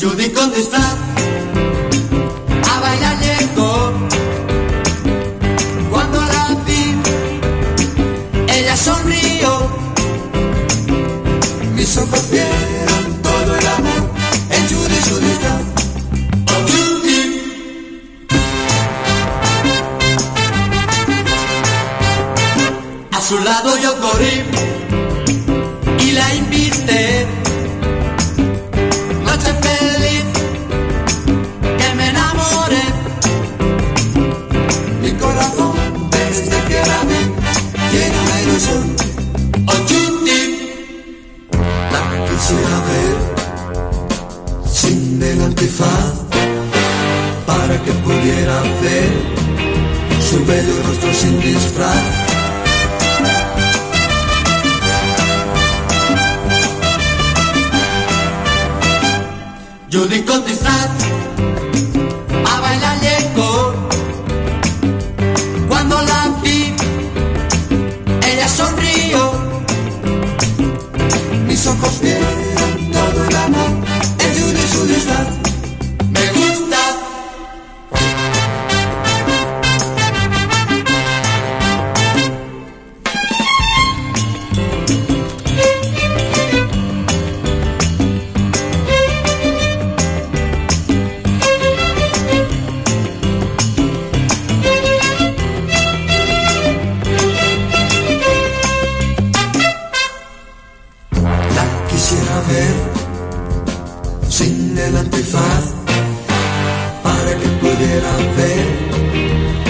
Judy contestar, a bailar llegó. Cuando la vi, ella sonrió. Mis ojos vieron todo el amor en Judy, Judy Star. A su lado yo corrí. Quisiera ver sin el antifaz para que pudiera ver su bello rostro sin disfraz. Judy con disfraz a bailar llegó. Cuando la vi, ella sonrió. Mis ojos vieron quisiera ver sin el antifaz para que pudiera ver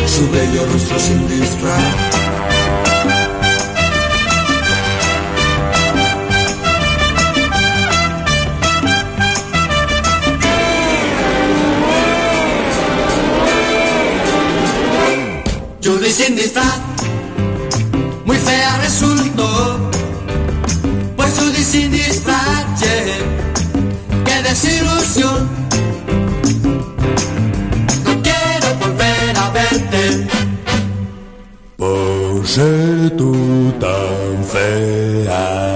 su bello rostro sin disfraz. Judy sin disfraz, muy fea resultó. ilusión. No quiero volver a verte. Por ser tú tan fea.